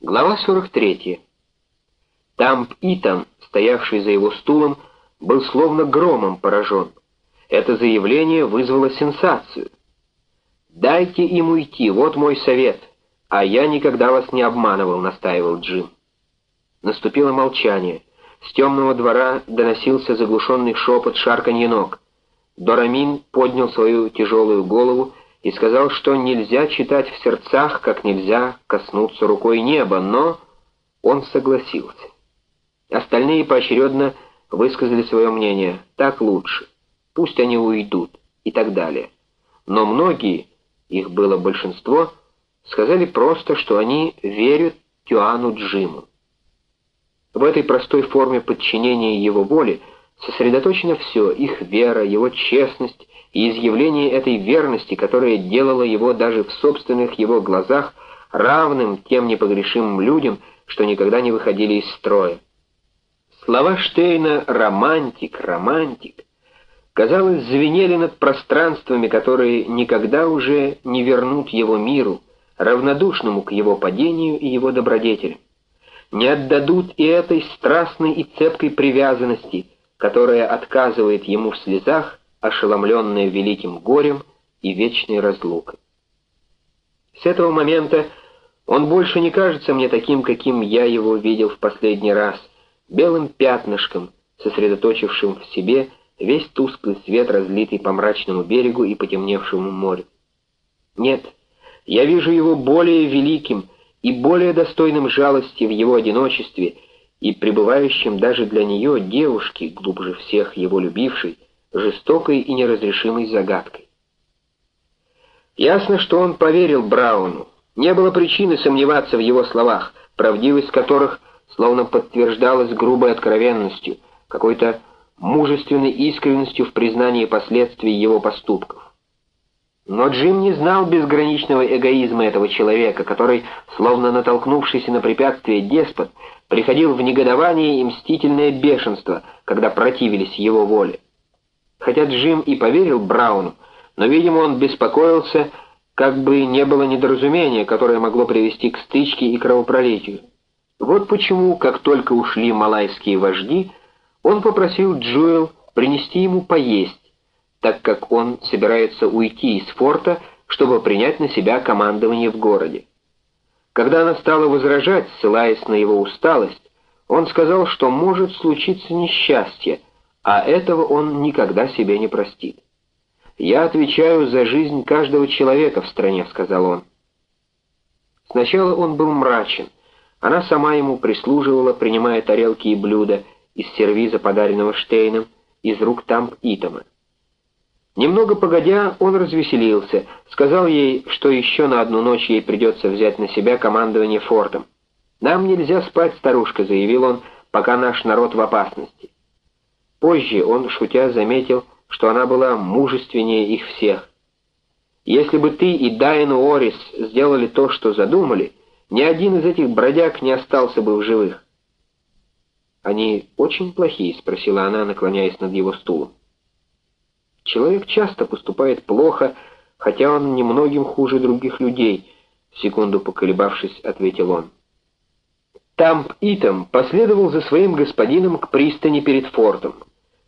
Глава 43. Тамп Итан, стоявший за его стулом, был словно громом поражен. Это заявление вызвало сенсацию. «Дайте им уйти, вот мой совет, а я никогда вас не обманывал», — настаивал Джим. Наступило молчание. С темного двора доносился заглушенный шепот шарканье ног. Дорамин поднял свою тяжелую голову и сказал, что нельзя читать в сердцах, как нельзя коснуться рукой неба, но он согласился. Остальные поочередно высказали свое мнение, так лучше, пусть они уйдут и так далее. Но многие, их было большинство, сказали просто, что они верят Тюану Джиму. В этой простой форме подчинения его воле сосредоточено все, их вера, его честность, и изъявление этой верности, которая делала его даже в собственных его глазах равным тем непогрешимым людям, что никогда не выходили из строя. Слова Штейна «романтик, романтик» казалось, звенели над пространствами, которые никогда уже не вернут его миру, равнодушному к его падению и его добродетелям. Не отдадут и этой страстной и цепкой привязанности, которая отказывает ему в слезах ошеломленная великим горем и вечной разлукой. С этого момента он больше не кажется мне таким, каким я его видел в последний раз, белым пятнышком, сосредоточившим в себе весь тусклый свет, разлитый по мрачному берегу и потемневшему морю. Нет, я вижу его более великим и более достойным жалости в его одиночестве и пребывающим даже для нее девушки, глубже всех его любившей, жестокой и неразрешимой загадкой. Ясно, что он поверил Брауну. Не было причины сомневаться в его словах, правдивость которых словно подтверждалась грубой откровенностью, какой-то мужественной искренностью в признании последствий его поступков. Но Джим не знал безграничного эгоизма этого человека, который, словно натолкнувшийся на препятствие деспот, приходил в негодование и мстительное бешенство, когда противились его воле. Хотя Джим и поверил Брауну, но, видимо, он беспокоился, как бы не было недоразумения, которое могло привести к стычке и кровопролитию. Вот почему, как только ушли малайские вожди, он попросил Джуэл принести ему поесть, так как он собирается уйти из форта, чтобы принять на себя командование в городе. Когда она стала возражать, ссылаясь на его усталость, он сказал, что может случиться несчастье, а этого он никогда себе не простит. «Я отвечаю за жизнь каждого человека в стране», — сказал он. Сначала он был мрачен. Она сама ему прислуживала, принимая тарелки и блюда из сервиза, подаренного Штейном, из рук Тамп Итама. Немного погодя, он развеселился, сказал ей, что еще на одну ночь ей придется взять на себя командование фортом. «Нам нельзя спать, старушка», — заявил он, — «пока наш народ в опасности». Позже он, шутя, заметил, что она была мужественнее их всех. «Если бы ты и Дайан Уоррис сделали то, что задумали, ни один из этих бродяг не остался бы в живых». «Они очень плохие?» — спросила она, наклоняясь над его стулом. «Человек часто поступает плохо, хотя он немногим хуже других людей», — секунду поколебавшись, ответил он. Тамп Итам последовал за своим господином к пристани перед фортом.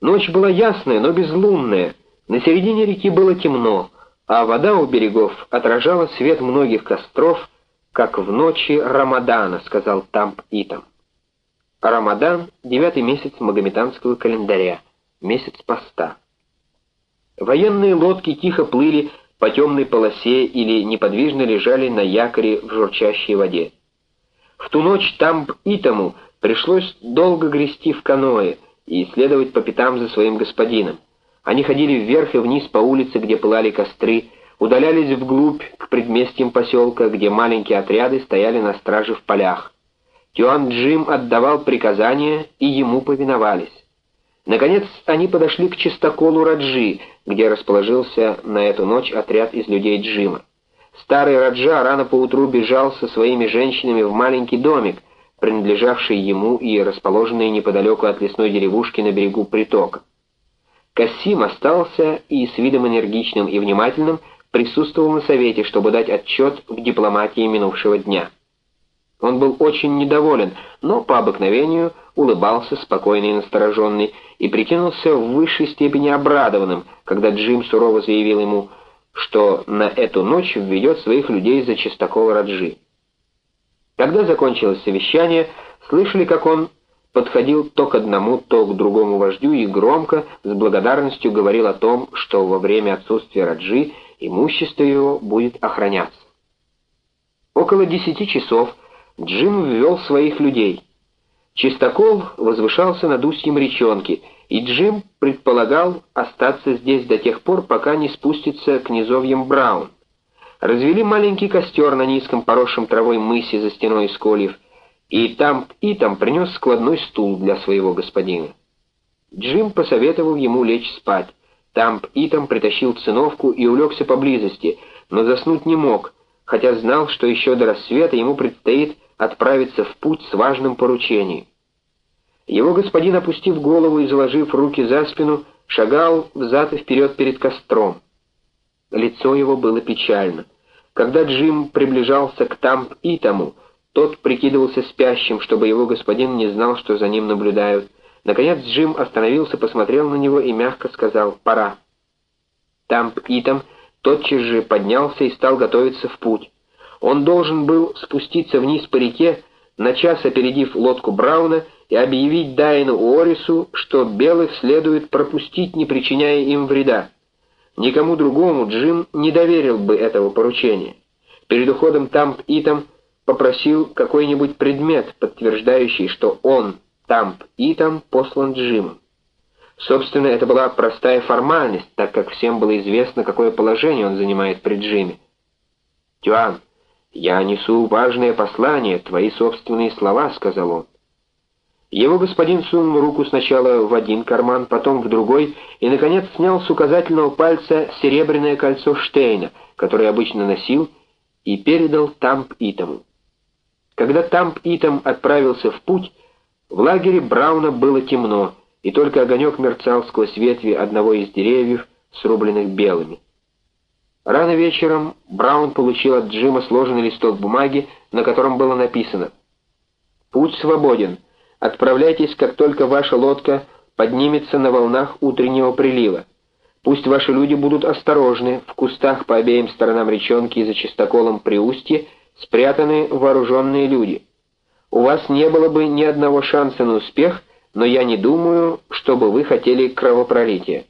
Ночь была ясная, но безлунная. На середине реки было темно, а вода у берегов отражала свет многих костров, как в ночи Рамадана, сказал Тамп Итам. Рамадан — девятый месяц магометанского календаря, месяц поста. Военные лодки тихо плыли по темной полосе или неподвижно лежали на якоре в журчащей воде. В ту ночь Тамп Итаму пришлось долго грести в каное — и следовать по пятам за своим господином. Они ходили вверх и вниз по улице, где пылали костры, удалялись вглубь к предместьям поселка, где маленькие отряды стояли на страже в полях. Тюан Джим отдавал приказания, и ему повиновались. Наконец они подошли к чистоколу Раджи, где расположился на эту ночь отряд из людей Джима. Старый Раджа рано поутру бежал со своими женщинами в маленький домик, принадлежавший ему и расположенный неподалеку от лесной деревушки на берегу притока. Кассим остался и с видом энергичным и внимательным присутствовал на совете, чтобы дать отчет в дипломатии минувшего дня. Он был очень недоволен, но по обыкновению улыбался, спокойный и настороженный, и прикинулся в высшей степени обрадованным, когда Джим сурово заявил ему, что на эту ночь введет своих людей за Чистакова Раджи. Когда закончилось совещание, слышали, как он подходил то к одному, то к другому вождю и громко, с благодарностью говорил о том, что во время отсутствия Раджи имущество его будет охраняться. Около десяти часов Джим ввел своих людей. Чистокол возвышался над устьем речонки, и Джим предполагал остаться здесь до тех пор, пока не спустится к низовьям Браун. Развели маленький костер на низком поросшем травой мысе за стеной из кольев, и там и там принес складной стул для своего господина. Джим посоветовал ему лечь спать. Тамп Итам притащил циновку и улегся поблизости, но заснуть не мог, хотя знал, что еще до рассвета ему предстоит отправиться в путь с важным поручением. Его господин, опустив голову и заложив руки за спину, шагал взад и вперед перед костром. Лицо его было печально. Когда Джим приближался к Тамп Итаму, тот прикидывался спящим, чтобы его господин не знал, что за ним наблюдают. Наконец Джим остановился, посмотрел на него и мягко сказал «Пора». Тамп Итам тотчас же поднялся и стал готовиться в путь. Он должен был спуститься вниз по реке, на час опередив лодку Брауна, и объявить Дайну Уорису, что белых следует пропустить, не причиняя им вреда. Никому другому Джим не доверил бы этого поручения. Перед уходом Тамп Итам попросил какой-нибудь предмет, подтверждающий, что он, Тамп Итам, послан Джимом. Собственно, это была простая формальность, так как всем было известно, какое положение он занимает при Джиме. «Тюан, я несу важное послание, твои собственные слова», — сказал он. Его господин сунул руку сначала в один карман, потом в другой, и, наконец, снял с указательного пальца серебряное кольцо Штейна, которое обычно носил, и передал Тамп Итому. Когда Тамп Итам отправился в путь, в лагере Брауна было темно, и только огонек мерцал сквозь ветви одного из деревьев, срубленных белыми. Рано вечером Браун получил от Джима сложенный листок бумаги, на котором было написано «Путь свободен. Отправляйтесь, как только ваша лодка поднимется на волнах утреннего прилива. Пусть ваши люди будут осторожны, в кустах по обеим сторонам речонки и за чистоколом при устье спрятаны вооруженные люди. У вас не было бы ни одного шанса на успех, но я не думаю, чтобы вы хотели кровопролития».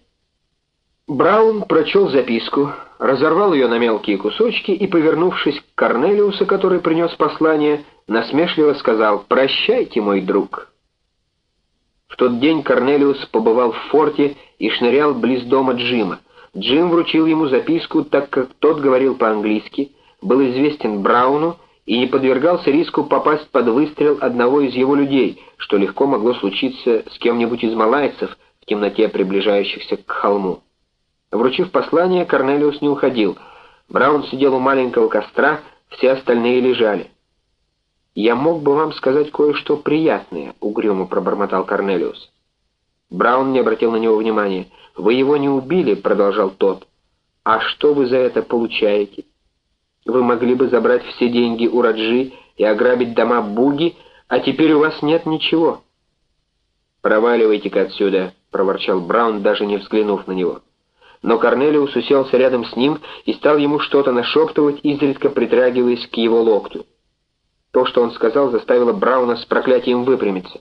Браун прочел записку, разорвал ее на мелкие кусочки и, повернувшись к Корнелиусу, который принес послание, насмешливо сказал «Прощайте, мой друг». В тот день Корнелиус побывал в форте и шнырял близ дома Джима. Джим вручил ему записку, так как тот говорил по-английски, был известен Брауну и не подвергался риску попасть под выстрел одного из его людей, что легко могло случиться с кем-нибудь из малайцев в темноте приближающихся к холму. Вручив послание, Корнелиус не уходил. Браун сидел у маленького костра, все остальные лежали. «Я мог бы вам сказать кое-что приятное», — угрюмо пробормотал Корнелиус. Браун не обратил на него внимания. «Вы его не убили», — продолжал тот. «А что вы за это получаете? Вы могли бы забрать все деньги у Раджи и ограбить дома Буги, а теперь у вас нет ничего». «Проваливайте-ка отсюда», — проворчал Браун, даже не взглянув на него но Корнелиус уселся рядом с ним и стал ему что-то нашептывать, изредка притрагиваясь к его локтю. То, что он сказал, заставило Брауна с проклятием выпрямиться.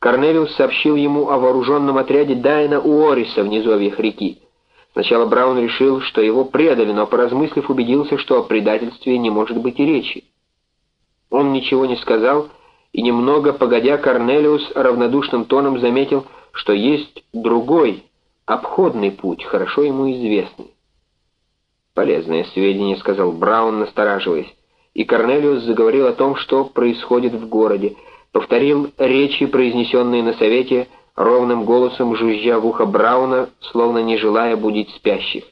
Корнелиус сообщил ему о вооруженном отряде Дайна Уориса в низовьях реки. Сначала Браун решил, что его предали, но, поразмыслив, убедился, что о предательстве не может быть и речи. Он ничего не сказал, и немного погодя Корнелиус равнодушным тоном заметил, что есть другой, обходный путь, хорошо ему известный. «Полезное сведение», — сказал Браун, настораживаясь. И Корнелиус заговорил о том, что происходит в городе, повторил речи, произнесенные на совете, ровным голосом жужжа в ухо Брауна, словно не желая будить спящих.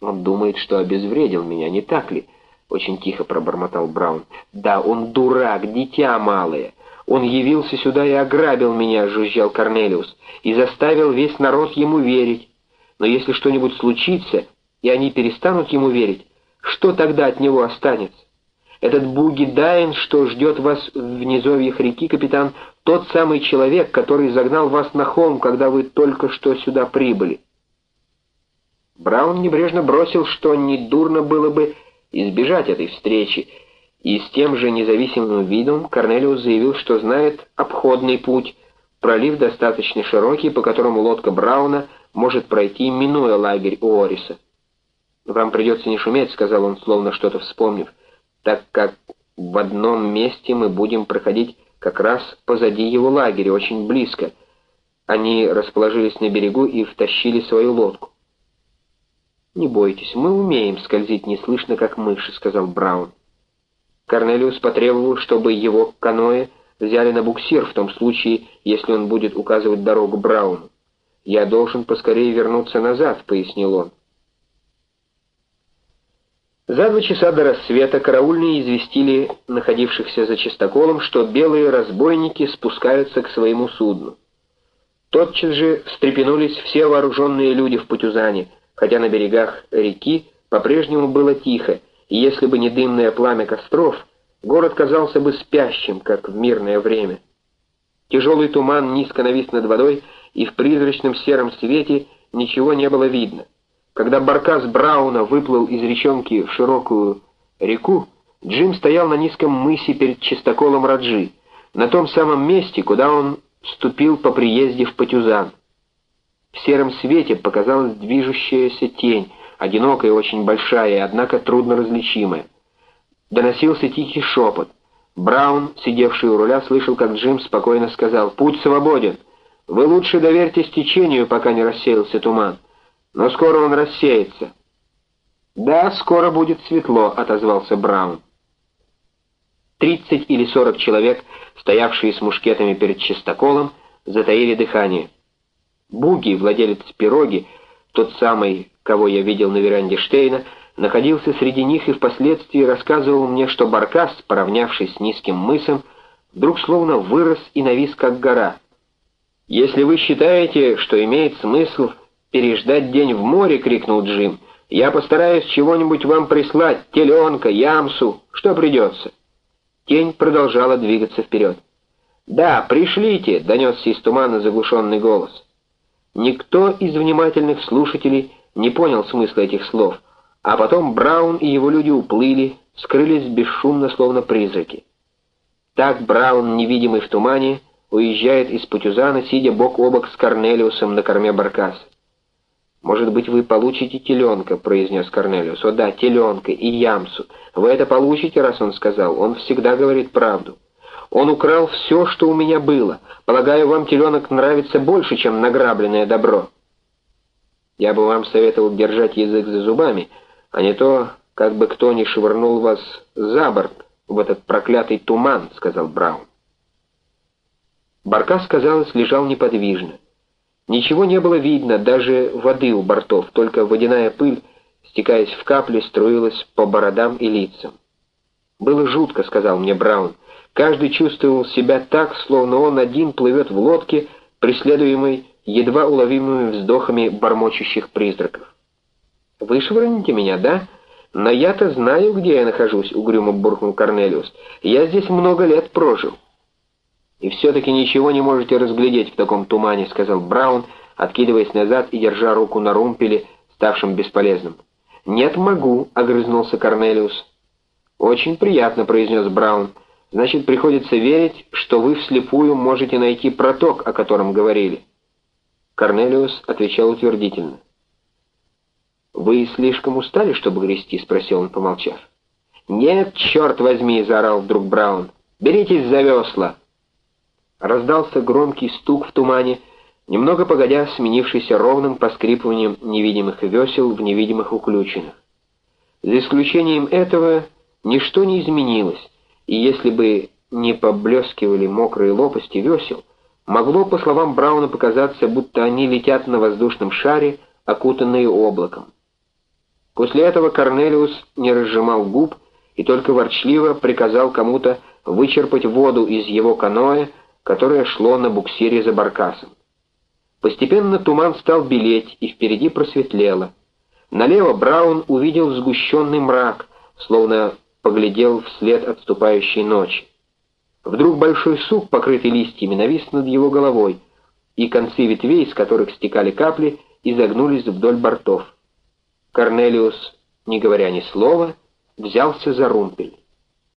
«Он думает, что обезвредил меня, не так ли?» — очень тихо пробормотал Браун. «Да, он дурак, дитя малое. Он явился сюда и ограбил меня», — жужжал Корнелиус, «и заставил весь народ ему верить. Но если что-нибудь случится, и они перестанут ему верить, что тогда от него останется? Этот Буги Дайн, что ждет вас в низовьях реки, капитан, тот самый человек, который загнал вас на холм, когда вы только что сюда прибыли. Браун небрежно бросил, что недурно было бы избежать этой встречи, и с тем же независимым видом Корнелиус заявил, что знает обходный путь, пролив достаточно широкий, по которому лодка Брауна может пройти, минуя лагерь Уориса. «Вам придется не шуметь», — сказал он, словно что-то вспомнив так как в одном месте мы будем проходить как раз позади его лагеря, очень близко. Они расположились на берегу и втащили свою лодку. «Не бойтесь, мы умеем скользить неслышно, как мыши», — сказал Браун. Корнелиус потребовал, чтобы его каноэ взяли на буксир в том случае, если он будет указывать дорогу Брауну. «Я должен поскорее вернуться назад», — пояснил он. За два часа до рассвета караульные известили находившихся за чистоколом, что белые разбойники спускаются к своему судну. Тотчас же встрепенулись все вооруженные люди в Путюзане, хотя на берегах реки по-прежнему было тихо, и если бы не дымное пламя костров, город казался бы спящим, как в мирное время. Тяжелый туман низко навис над водой, и в призрачном сером свете ничего не было видно. Когда баркас Брауна выплыл из речонки в широкую реку, Джим стоял на низком мысе перед чистоколом Раджи, на том самом месте, куда он вступил по приезде в Патюзан. В сером свете показалась движущаяся тень, одинокая, очень большая, однако трудно различимая. Доносился тихий шепот. Браун, сидевший у руля, слышал, как Джим спокойно сказал «Путь свободен! Вы лучше доверьтесь течению, пока не рассеялся туман» но скоро он рассеется». «Да, скоро будет светло», — отозвался Браун. Тридцать или сорок человек, стоявшие с мушкетами перед чистоколом, затаили дыхание. Буги, владелец пироги, тот самый, кого я видел на веранде Штейна, находился среди них и впоследствии рассказывал мне, что Баркас, поравнявшись с низким мысом, вдруг словно вырос и навис как гора. «Если вы считаете, что имеет смысл «Переждать день в море!» — крикнул Джим. «Я постараюсь чего-нибудь вам прислать, теленка, ямсу, что придется». Тень продолжала двигаться вперед. «Да, пришлите!» — донесся из тумана заглушенный голос. Никто из внимательных слушателей не понял смысла этих слов, а потом Браун и его люди уплыли, скрылись бесшумно, словно призраки. Так Браун, невидимый в тумане, уезжает из Путюзана, сидя бок о бок с Корнелиусом на корме баркаса. «Может быть, вы получите теленка», — произнес Корнелиус. «О да, теленка и ямсу. Вы это получите, раз он сказал. Он всегда говорит правду. Он украл все, что у меня было. Полагаю, вам теленок нравится больше, чем награбленное добро». «Я бы вам советовал держать язык за зубами, а не то, как бы кто ни швырнул вас за борт в этот проклятый туман», — сказал Браун. Баркас, казалось, лежал неподвижно. Ничего не было видно, даже воды у бортов, только водяная пыль, стекаясь в капли, струилась по бородам и лицам. «Было жутко», — сказал мне Браун. «Каждый чувствовал себя так, словно он один плывет в лодке, преследуемый едва уловимыми вздохами бормочущих призраков». «Вы швырните меня, да? Но я-то знаю, где я нахожусь», — угрюмо буркнул Корнелиус. «Я здесь много лет прожил». «И все-таки ничего не можете разглядеть в таком тумане», — сказал Браун, откидываясь назад и держа руку на румпеле, ставшем бесполезным. «Нет, могу», — огрызнулся Корнелиус. «Очень приятно», — произнес Браун. «Значит, приходится верить, что вы вслепую можете найти проток, о котором говорили». Корнелиус отвечал утвердительно. «Вы слишком устали, чтобы грести?» — спросил он, помолчав. «Нет, черт возьми!» — заорал вдруг Браун. «Беритесь за весла!» Раздался громкий стук в тумане, немного погодя сменившийся ровным поскрипыванием невидимых весел в невидимых уключенных. За исключением этого ничто не изменилось, и если бы не поблескивали мокрые лопасти весел, могло, по словам Брауна, показаться, будто они летят на воздушном шаре, окутанные облаком. После этого Корнелиус не разжимал губ и только ворчливо приказал кому-то вычерпать воду из его каноэ, которое шло на буксире за баркасом. Постепенно туман стал белеть, и впереди просветлело. Налево Браун увидел сгущенный мрак, словно поглядел вслед отступающей ночи. Вдруг большой сук, покрытый листьями, навис над его головой, и концы ветвей, из которых стекали капли, изогнулись вдоль бортов. Корнелиус, не говоря ни слова, взялся за румпель.